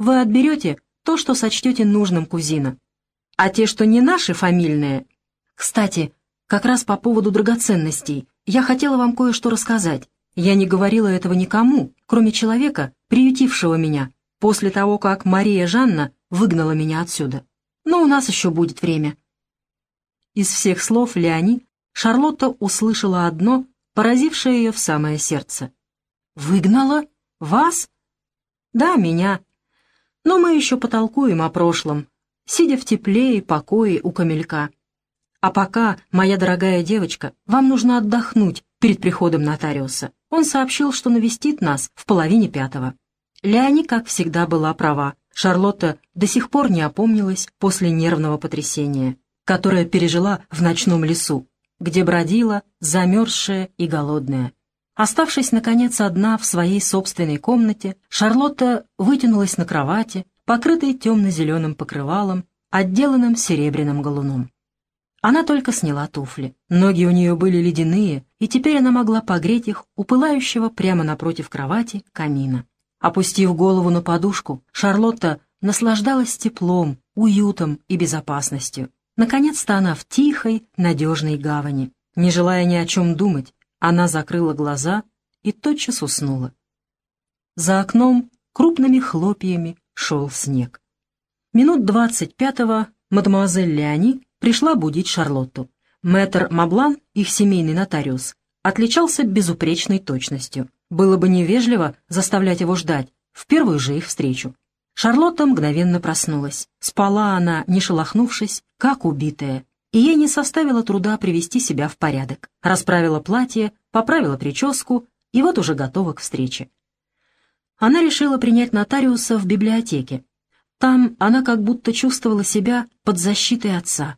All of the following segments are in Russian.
вы отберете то, что сочтете нужным, кузина. А те, что не наши фамильные... Кстати, как раз по поводу драгоценностей, я хотела вам кое-что рассказать. Я не говорила этого никому, кроме человека, приютившего меня, после того, как Мария Жанна выгнала меня отсюда. Но у нас еще будет время. Из всех слов Леони Шарлотта услышала одно, поразившее ее в самое сердце. «Выгнала? Вас?» «Да, меня. Но мы еще потолкуем о прошлом, сидя в тепле и покое у камелька. А пока, моя дорогая девочка, вам нужно отдохнуть перед приходом нотариуса. Он сообщил, что навестит нас в половине пятого». Леони, как всегда, была права. Шарлотта до сих пор не опомнилась после нервного потрясения, которое пережила в ночном лесу, где бродила, замерзшая и голодная. Оставшись, наконец, одна в своей собственной комнате, Шарлотта вытянулась на кровати, покрытой темно-зеленым покрывалом, отделанным серебряным галуном. Она только сняла туфли. Ноги у нее были ледяные, и теперь она могла погреть их у пылающего прямо напротив кровати камина. Опустив голову на подушку, Шарлотта наслаждалась теплом, уютом и безопасностью. Наконец-то она в тихой, надежной гавани. Не желая ни о чем думать, она закрыла глаза и тотчас уснула. За окном крупными хлопьями шел снег. Минут двадцать пятого мадемуазель Леони пришла будить Шарлотту. Мэтр Маблан, их семейный нотариус, отличался безупречной точностью. Было бы невежливо заставлять его ждать в первую же их встречу. Шарлотта мгновенно проснулась. Спала она, не шелохнувшись, как убитая, и ей не составило труда привести себя в порядок. Расправила платье, поправила прическу, и вот уже готова к встрече. Она решила принять нотариуса в библиотеке. Там она как будто чувствовала себя под защитой отца.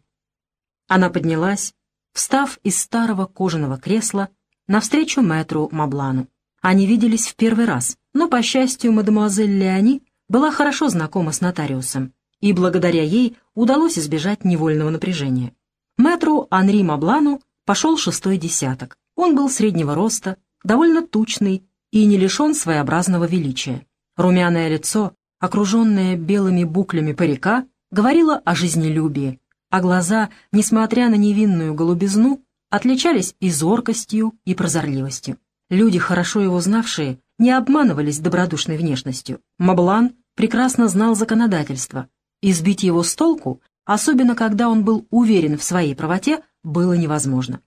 Она поднялась, встав из старого кожаного кресла навстречу мэтру Маблану. Они виделись в первый раз, но, по счастью, мадемуазель Леони была хорошо знакома с нотариусом, и благодаря ей удалось избежать невольного напряжения. Мэтру Анри Маблану пошел шестой десяток. Он был среднего роста, довольно тучный и не лишен своеобразного величия. Румяное лицо, окруженное белыми буклями парика, говорило о жизнелюбии, а глаза, несмотря на невинную голубизну, отличались и зоркостью, и прозорливостью. Люди, хорошо его знавшие, не обманывались добродушной внешностью. Маблан прекрасно знал законодательство. Избить его с толку, особенно когда он был уверен в своей правоте, было невозможно.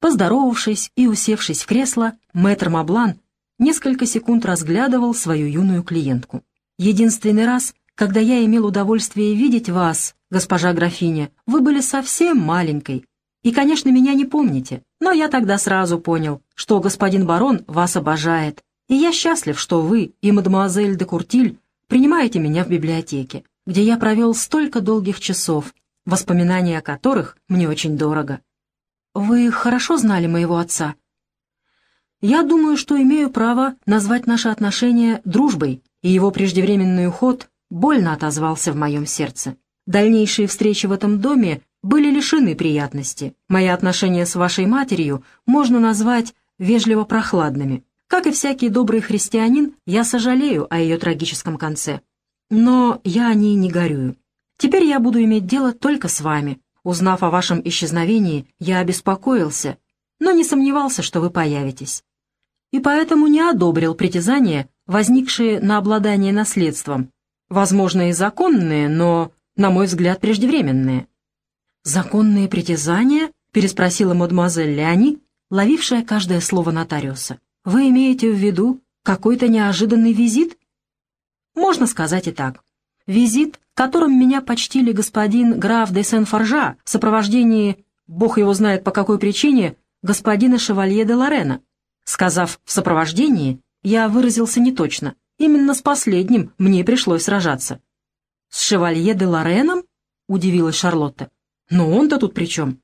Поздоровавшись и усевшись в кресло, мэтр Маблан несколько секунд разглядывал свою юную клиентку. «Единственный раз, когда я имел удовольствие видеть вас, госпожа графиня, вы были совсем маленькой, и, конечно, меня не помните, но я тогда сразу понял, что господин барон вас обожает, и я счастлив, что вы и мадемуазель де Куртиль принимаете меня в библиотеке, где я провел столько долгих часов, воспоминания о которых мне очень дорого. Вы хорошо знали моего отца? Я думаю, что имею право назвать наши отношения дружбой, и его преждевременный уход больно отозвался в моем сердце. Дальнейшие встречи в этом доме были лишены приятности. Мои отношения с вашей матерью можно назвать вежливо прохладными. Как и всякий добрый христианин, я сожалею о ее трагическом конце. Но я о ней не горюю. Теперь я буду иметь дело только с вами. Узнав о вашем исчезновении, я обеспокоился, но не сомневался, что вы появитесь. И поэтому не одобрил притязания, возникшие на обладание наследством, возможно, и законные, но, на мой взгляд, преждевременные. «Законные притязания?» — переспросила мадемуазель Леони, ловившая каждое слово нотариуса. «Вы имеете в виду какой-то неожиданный визит?» «Можно сказать и так. Визит, которым меня почтили господин граф де Сен-Форжа в сопровождении, бог его знает по какой причине, господина Шевалье де Лорена. Сказав «в сопровождении», я выразился неточно. Именно с последним мне пришлось сражаться. «С Шевалье де Лореном?» — удивилась Шарлотта. Но он-то тут при чем?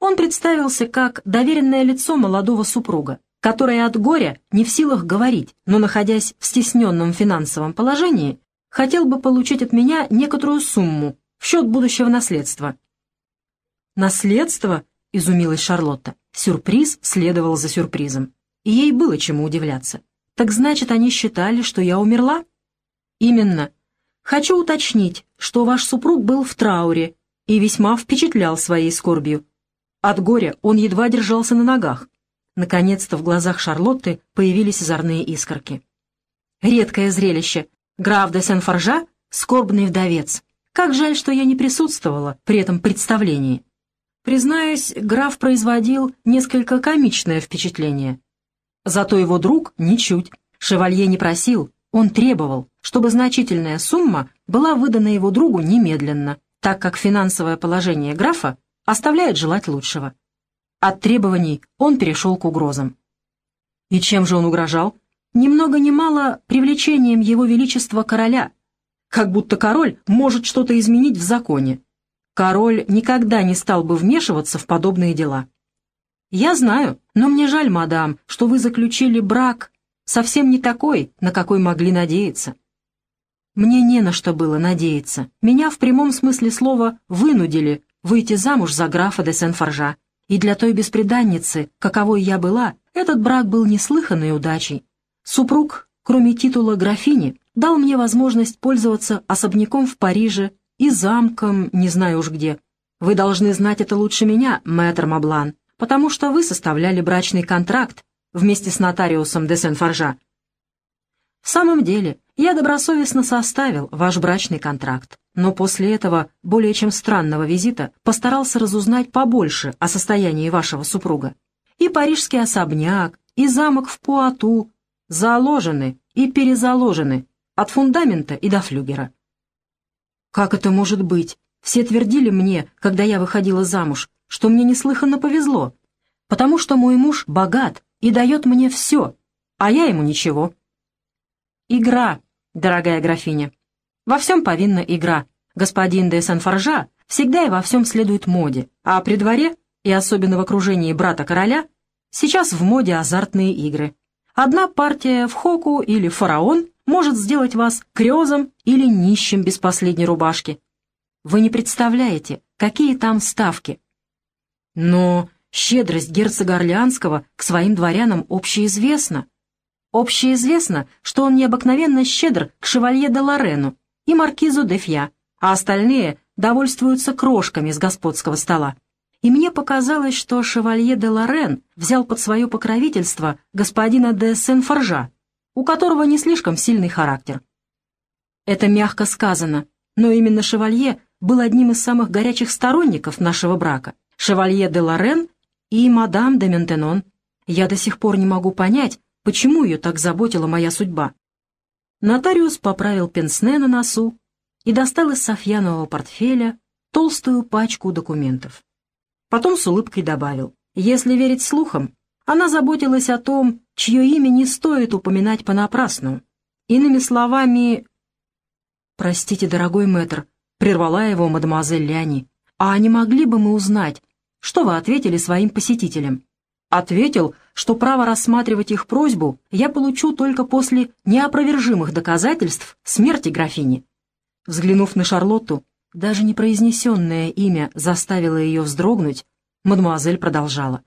Он представился как доверенное лицо молодого супруга, которое от горя не в силах говорить, но, находясь в стесненном финансовом положении, хотел бы получить от меня некоторую сумму в счет будущего наследства. «Наследство?» — изумилась Шарлотта. Сюрприз следовал за сюрпризом. И ей было чему удивляться. «Так значит, они считали, что я умерла?» «Именно. Хочу уточнить, что ваш супруг был в трауре и весьма впечатлял своей скорбью. От горя он едва держался на ногах. Наконец-то в глазах Шарлотты появились озорные искорки. Редкое зрелище. Граф де Сен-Форжа — скорбный вдовец. Как жаль, что я не присутствовала при этом представлении. Признаюсь, граф производил несколько комичное впечатление. Зато его друг ничуть. Шевалье не просил, он требовал, чтобы значительная сумма была выдана его другу немедленно, так как финансовое положение графа оставляет желать лучшего. От требований он перешел к угрозам. И чем же он угрожал? Ни много ни мало привлечением его величества короля, как будто король может что-то изменить в законе. Король никогда не стал бы вмешиваться в подобные дела. «Я знаю, но мне жаль, мадам, что вы заключили брак совсем не такой, на какой могли надеяться». Мне не на что было надеяться. Меня в прямом смысле слова вынудили выйти замуж за графа де Сен-Форжа. И для той беспреданницы, каковой я была, этот брак был неслыханной удачей. Супруг, кроме титула графини, дал мне возможность пользоваться особняком в Париже и замком, не знаю уж где. Вы должны знать это лучше меня, мэтр Маблан, потому что вы составляли брачный контракт вместе с нотариусом де Сен-Форжа. В самом деле, я добросовестно составил ваш брачный контракт, но после этого более чем странного визита постарался разузнать побольше о состоянии вашего супруга. И парижский особняк, и замок в Пуату заложены и перезаложены от фундамента и до флюгера. Как это может быть? Все твердили мне, когда я выходила замуж, что мне неслыханно повезло, потому что мой муж богат и дает мне все, а я ему ничего. Игра, дорогая графиня. Во всем повинна игра. Господин де Сен-Форжа всегда и во всем следует моде, а при дворе, и особенно в окружении брата короля, сейчас в моде азартные игры. Одна партия в хоку или фараон может сделать вас крезом или нищим без последней рубашки. Вы не представляете, какие там ставки. Но щедрость герцога Орлеанского к своим дворянам общеизвестна. Общеизвестно, что он необыкновенно щедр к шевалье де Лорену и маркизу де Фья, а остальные довольствуются крошками с господского стола. И мне показалось, что шевалье де Лорен взял под свое покровительство господина де Сен-Форжа, у которого не слишком сильный характер. Это мягко сказано, но именно Шевалье был одним из самых горячих сторонников нашего брака. Шевалье де Лорен и мадам де Ментенон. Я до сих пор не могу понять, почему ее так заботила моя судьба. Нотариус поправил пенсне на носу и достал из софьянового портфеля толстую пачку документов. Потом с улыбкой добавил, если верить слухам, она заботилась о том, чье имя не стоит упоминать понапрасну. Иными словами... «Простите, дорогой мэтр», — прервала его мадемуазель Ляни, «а не могли бы мы узнать, что вы ответили своим посетителям?» Ответил, что право рассматривать их просьбу я получу только после неопровержимых доказательств смерти графини. Взглянув на Шарлотту, даже непроизнесенное имя заставило ее вздрогнуть, мадемуазель продолжала.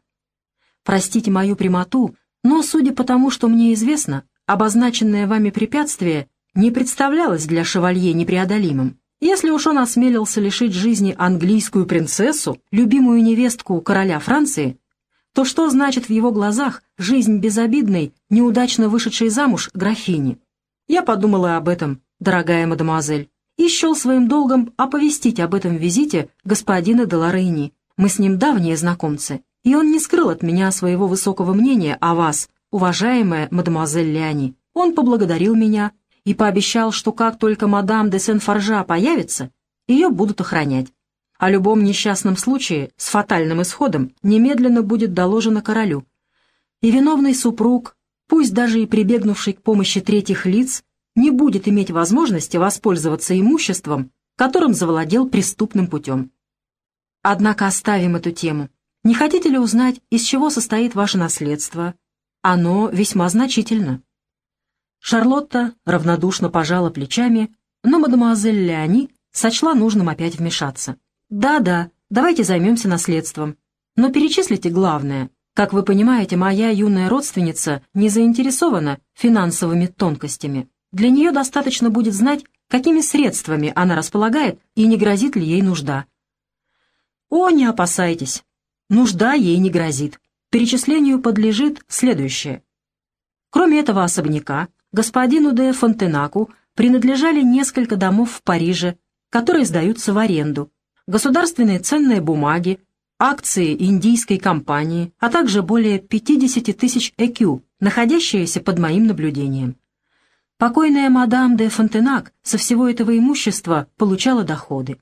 «Простите мою прямоту, но, судя по тому, что мне известно, обозначенное вами препятствие не представлялось для шевалье непреодолимым. Если уж он осмелился лишить жизни английскую принцессу, любимую невестку короля Франции, то что значит в его глазах жизнь безобидной, неудачно вышедшей замуж графини? Я подумала об этом, дорогая мадемуазель, и счел своим долгом оповестить об этом визите господина Деларейни. Мы с ним давние знакомцы и он не скрыл от меня своего высокого мнения о вас, уважаемая мадемуазель Ляни. Он поблагодарил меня и пообещал, что как только мадам де Сен-Форжа появится, ее будут охранять. О любом несчастном случае с фатальным исходом немедленно будет доложено королю. И виновный супруг, пусть даже и прибегнувший к помощи третьих лиц, не будет иметь возможности воспользоваться имуществом, которым завладел преступным путем. Однако оставим эту тему. Не хотите ли узнать, из чего состоит ваше наследство? Оно весьма значительно». Шарлотта равнодушно пожала плечами, но мадемуазель Леони сочла нужным опять вмешаться. «Да-да, давайте займемся наследством. Но перечислите главное. Как вы понимаете, моя юная родственница не заинтересована финансовыми тонкостями. Для нее достаточно будет знать, какими средствами она располагает и не грозит ли ей нужда. О, не опасайтесь, нужда ей не грозит. Перечислению подлежит следующее. Кроме этого особняка, господину де Фонтенаку принадлежали несколько домов в Париже, которые сдаются в аренду, государственные ценные бумаги, акции индийской компании, а также более 50 тысяч ЭКЮ, находящиеся под моим наблюдением. Покойная мадам де Фонтенак со всего этого имущества получала доходы.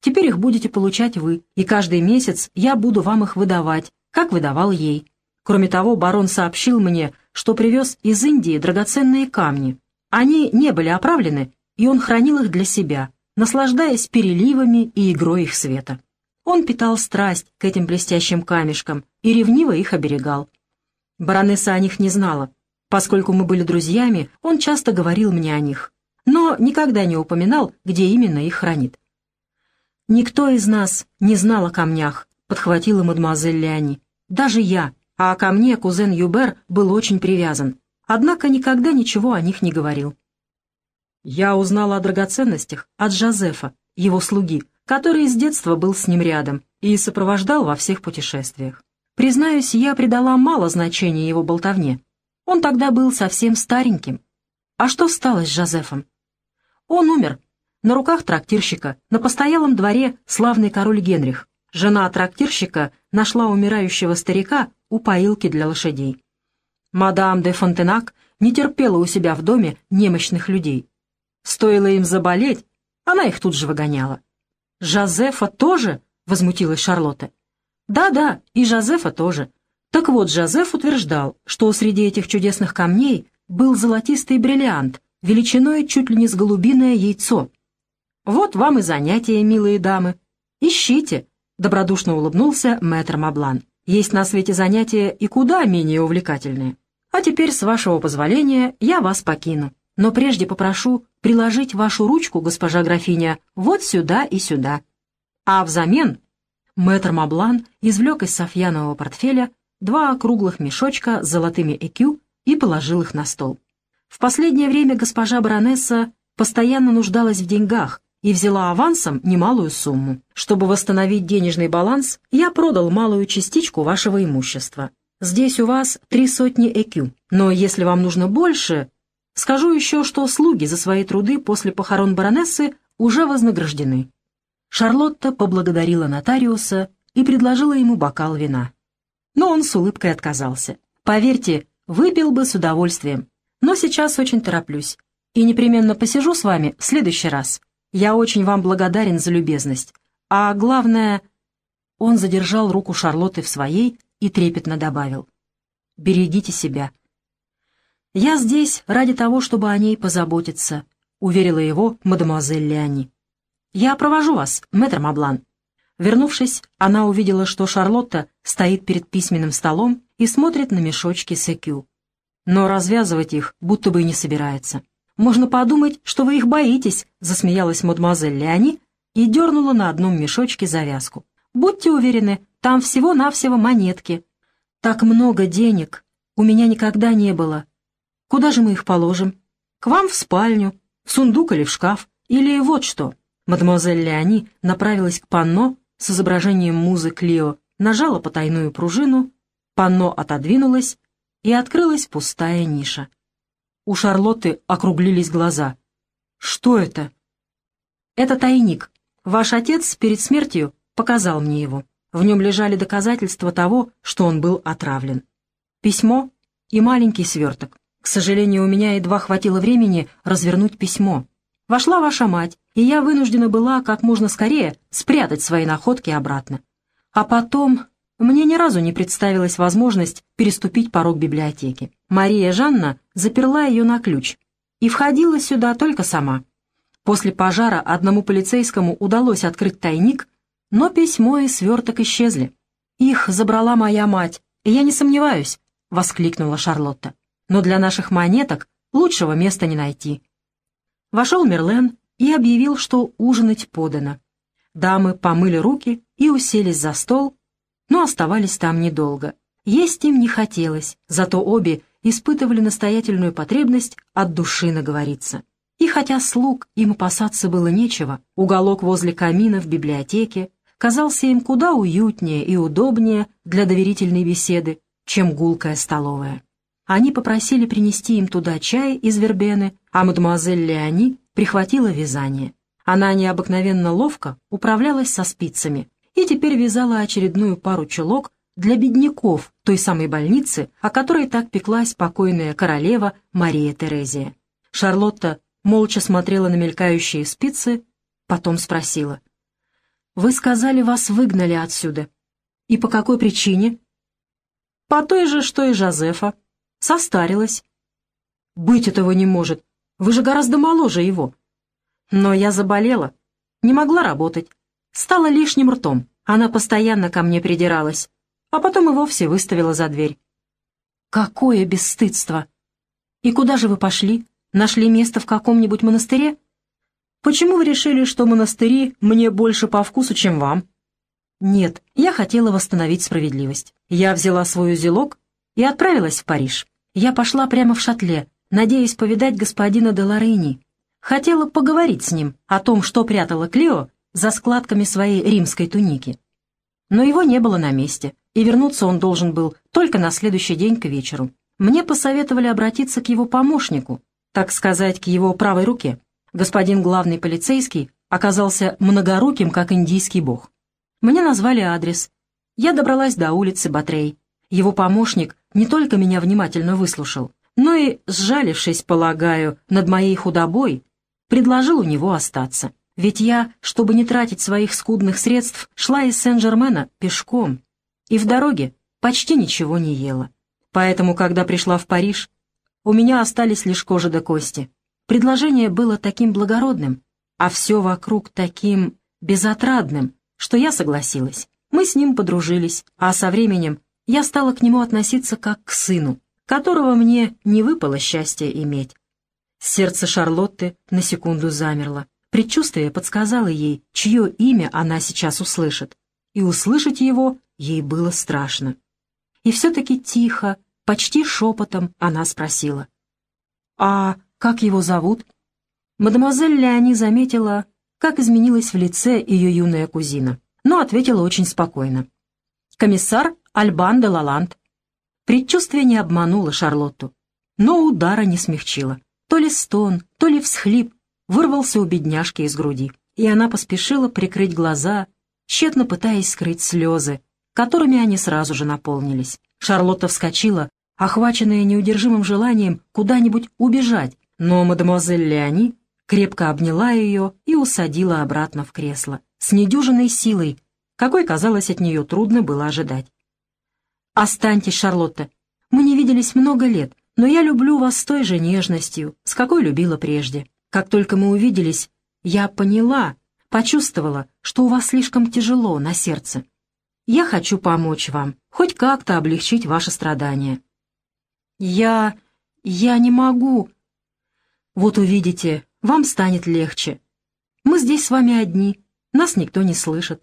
Теперь их будете получать вы, и каждый месяц я буду вам их выдавать, как выдавал ей. Кроме того, барон сообщил мне, что привез из Индии драгоценные камни. Они не были оправлены, и он хранил их для себя, наслаждаясь переливами и игрой их света. Он питал страсть к этим блестящим камешкам и ревниво их оберегал. Баронесса о них не знала. Поскольку мы были друзьями, он часто говорил мне о них, но никогда не упоминал, где именно их хранит. «Никто из нас не знал о камнях», — подхватила мадемуазель Леони. «Даже я, а ко мне кузен Юбер был очень привязан, однако никогда ничего о них не говорил». Я узнала о драгоценностях от Жозефа, его слуги, который с детства был с ним рядом и сопровождал во всех путешествиях. Признаюсь, я придала мало значения его болтовне. Он тогда был совсем стареньким. А что стало с Жозефом? Он умер. На руках трактирщика, на постоялом дворе славный король Генрих. Жена трактирщика нашла умирающего старика у поилки для лошадей. Мадам де Фонтенак не терпела у себя в доме немощных людей. Стоило им заболеть, она их тут же выгоняла. «Жозефа тоже?» — возмутилась Шарлотта. «Да-да, и Жозефа тоже. Так вот, Жозеф утверждал, что среди этих чудесных камней был золотистый бриллиант, величиной чуть ли не с голубиное яйцо. Вот вам и занятия, милые дамы. Ищите!» — добродушно улыбнулся мэтр Маблан. «Есть на свете занятия и куда менее увлекательные. А теперь, с вашего позволения, я вас покину. Но прежде попрошу приложить вашу ручку, госпожа графиня, вот сюда и сюда. А взамен мэтр Маблан извлек из софьянового портфеля два круглых мешочка с золотыми ЭКЮ и положил их на стол. В последнее время госпожа баронесса постоянно нуждалась в деньгах и взяла авансом немалую сумму. Чтобы восстановить денежный баланс, я продал малую частичку вашего имущества. Здесь у вас три сотни ЭКЮ, но если вам нужно больше, Скажу еще, что слуги за свои труды после похорон баронессы уже вознаграждены. Шарлотта поблагодарила нотариуса и предложила ему бокал вина. Но он с улыбкой отказался. «Поверьте, выпил бы с удовольствием, но сейчас очень тороплюсь и непременно посижу с вами в следующий раз. Я очень вам благодарен за любезность. А главное...» Он задержал руку Шарлотты в своей и трепетно добавил. «Берегите себя. «Я здесь ради того, чтобы о ней позаботиться», — уверила его мадемуазель Леони. «Я провожу вас, мэтр Маблан». Вернувшись, она увидела, что Шарлотта стоит перед письменным столом и смотрит на мешочки с ЭКЮ. Но развязывать их будто бы и не собирается. «Можно подумать, что вы их боитесь», — засмеялась мадемуазель Леони и дернула на одном мешочке завязку. «Будьте уверены, там всего-навсего монетки». «Так много денег у меня никогда не было», Куда же мы их положим? К вам в спальню, в сундук или в шкаф? Или вот что?» Мадемуазель Леони направилась к панно с изображением музы Клио, нажала потайную пружину, панно отодвинулось, и открылась пустая ниша. У Шарлотты округлились глаза. «Что это?» «Это тайник. Ваш отец перед смертью показал мне его. В нем лежали доказательства того, что он был отравлен. Письмо и маленький сверток. К сожалению, у меня едва хватило времени развернуть письмо. Вошла ваша мать, и я вынуждена была как можно скорее спрятать свои находки обратно. А потом мне ни разу не представилась возможность переступить порог библиотеки. Мария Жанна заперла ее на ключ и входила сюда только сама. После пожара одному полицейскому удалось открыть тайник, но письмо и сверток исчезли. «Их забрала моя мать, я не сомневаюсь», — воскликнула Шарлотта но для наших монеток лучшего места не найти. Вошел Мерлен и объявил, что ужинать подано. Дамы помыли руки и уселись за стол, но оставались там недолго. Есть им не хотелось, зато обе испытывали настоятельную потребность от души наговориться. И хотя слуг им опасаться было нечего, уголок возле камина в библиотеке казался им куда уютнее и удобнее для доверительной беседы, чем гулкая столовая. Они попросили принести им туда чай из вербены, а мадемуазель Леони прихватила вязание. Она необыкновенно ловко управлялась со спицами и теперь вязала очередную пару чулок для бедняков той самой больницы, о которой так пеклась покойная королева Мария Терезия. Шарлотта молча смотрела на мелькающие спицы, потом спросила. «Вы сказали, вас выгнали отсюда. И по какой причине?» «По той же, что и Жозефа. Состарилась». «Быть этого не может. Вы же гораздо моложе его». «Но я заболела. Не могла работать. Стала лишним ртом. Она постоянно ко мне придиралась. А потом и вовсе выставила за дверь». «Какое бесстыдство! И куда же вы пошли?» Нашли место в каком-нибудь монастыре? Почему вы решили, что монастыри мне больше по вкусу, чем вам? Нет, я хотела восстановить справедливость. Я взяла свой узелок и отправилась в Париж. Я пошла прямо в шатле, надеясь повидать господина де Лорейни. Хотела поговорить с ним о том, что прятала Клео за складками своей римской туники. Но его не было на месте, и вернуться он должен был только на следующий день к вечеру. Мне посоветовали обратиться к его помощнику, так сказать, к его правой руке. Господин главный полицейский оказался многоруким, как индийский бог. Мне назвали адрес. Я добралась до улицы Батрей. Его помощник не только меня внимательно выслушал, но и, сжалившись, полагаю, над моей худобой, предложил у него остаться. Ведь я, чтобы не тратить своих скудных средств, шла из Сен-Жермена пешком и в дороге почти ничего не ела. Поэтому, когда пришла в Париж, у меня остались лишь кожа до кости. Предложение было таким благородным, а все вокруг таким безотрадным, что я согласилась. Мы с ним подружились, а со временем я стала к нему относиться как к сыну, которого мне не выпало счастья иметь. Сердце Шарлотты на секунду замерло. Предчувствие подсказало ей, чье имя она сейчас услышит, и услышать его ей было страшно. И все-таки тихо, Почти шепотом она спросила. «А как его зовут?» Мадемуазель Леони заметила, как изменилась в лице ее юная кузина, но ответила очень спокойно. «Комиссар Альбан де Лаланд». Предчувствие не обмануло Шарлотту, но удара не смягчило. То ли стон, то ли всхлип вырвался у бедняжки из груди, и она поспешила прикрыть глаза, тщетно пытаясь скрыть слезы, которыми они сразу же наполнились. Шарлотта вскочила, охваченная неудержимым желанием куда-нибудь убежать, но мадемуазель Леони крепко обняла ее и усадила обратно в кресло, с недюжиной силой, какой, казалось, от нее трудно было ожидать. «Останьтесь, Шарлотта. Мы не виделись много лет, но я люблю вас с той же нежностью, с какой любила прежде. Как только мы увиделись, я поняла, почувствовала, что у вас слишком тяжело на сердце. Я хочу помочь вам, хоть как-то облегчить ваши страдания. «Я... я не могу...» «Вот увидите, вам станет легче. Мы здесь с вами одни, нас никто не слышит.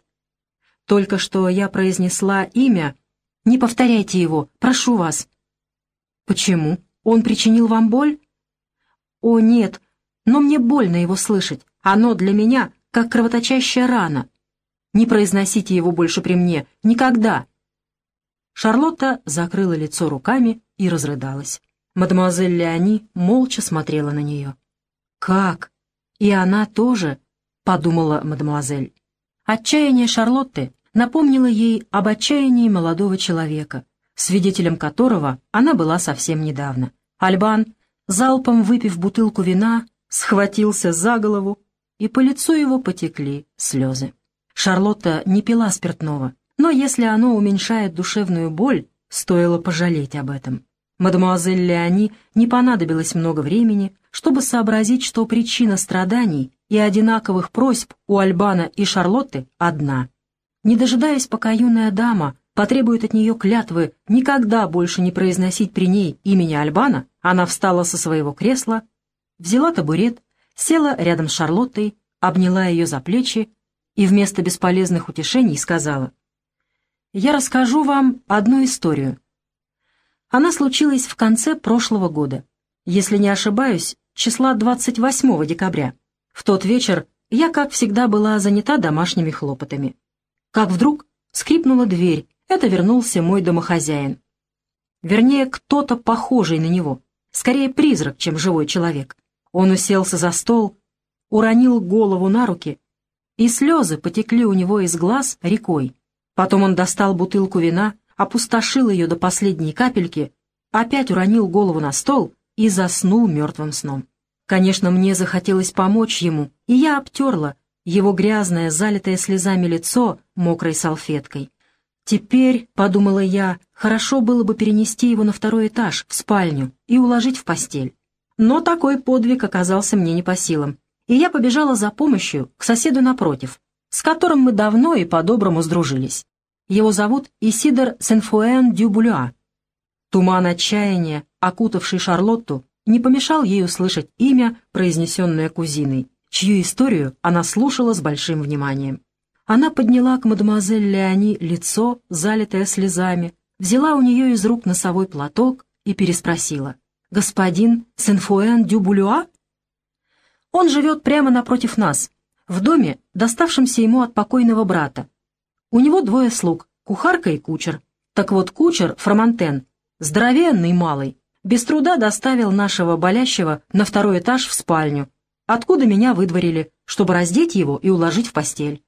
Только что я произнесла имя. Не повторяйте его, прошу вас». «Почему? Он причинил вам боль?» «О, нет, но мне больно его слышать. Оно для меня как кровоточащая рана. Не произносите его больше при мне. Никогда!» Шарлотта закрыла лицо руками и разрыдалась. Мадемуазель Леони молча смотрела на нее. «Как? И она тоже?» — подумала мадемуазель. Отчаяние Шарлотты напомнило ей об отчаянии молодого человека, свидетелем которого она была совсем недавно. Альбан, залпом выпив бутылку вина, схватился за голову, и по лицу его потекли слезы. Шарлотта не пила спиртного, но если оно уменьшает душевную боль, стоило пожалеть об этом. Мадемуазель Леони не понадобилось много времени, чтобы сообразить, что причина страданий и одинаковых просьб у Альбана и Шарлотты одна. Не дожидаясь, пока юная дама потребует от нее клятвы никогда больше не произносить при ней имени Альбана, она встала со своего кресла, взяла табурет, села рядом с Шарлоттой, обняла ее за плечи и вместо бесполезных утешений сказала, «Я расскажу вам одну историю, Она случилась в конце прошлого года. Если не ошибаюсь, числа 28 декабря. В тот вечер я, как всегда, была занята домашними хлопотами. Как вдруг скрипнула дверь. Это вернулся мой домохозяин. Вернее, кто-то похожий на него. Скорее призрак, чем живой человек. Он уселся за стол, уронил голову на руки, и слезы потекли у него из глаз рекой. Потом он достал бутылку вина, опустошил ее до последней капельки, опять уронил голову на стол и заснул мертвым сном. Конечно, мне захотелось помочь ему, и я обтерла его грязное, залитое слезами лицо мокрой салфеткой. Теперь, — подумала я, — хорошо было бы перенести его на второй этаж, в спальню, и уложить в постель. Но такой подвиг оказался мне не по силам, и я побежала за помощью к соседу напротив, с которым мы давно и по-доброму сдружились. Его зовут Исидор Сенфуэн Дюбулюа. Туман отчаяния, окутавший Шарлотту, не помешал ей услышать имя, произнесенное кузиной, чью историю она слушала с большим вниманием. Она подняла к мадемуазель Леони лицо, залитое слезами, взяла у нее из рук носовой платок и переспросила. «Господин Сенфуэн Дюбулюа?» «Он живет прямо напротив нас, в доме, доставшемся ему от покойного брата. У него двое слуг, кухарка и кучер. Так вот, кучер, Фромантен, здоровенный малый, без труда доставил нашего болящего на второй этаж в спальню, откуда меня выдворили, чтобы раздеть его и уложить в постель.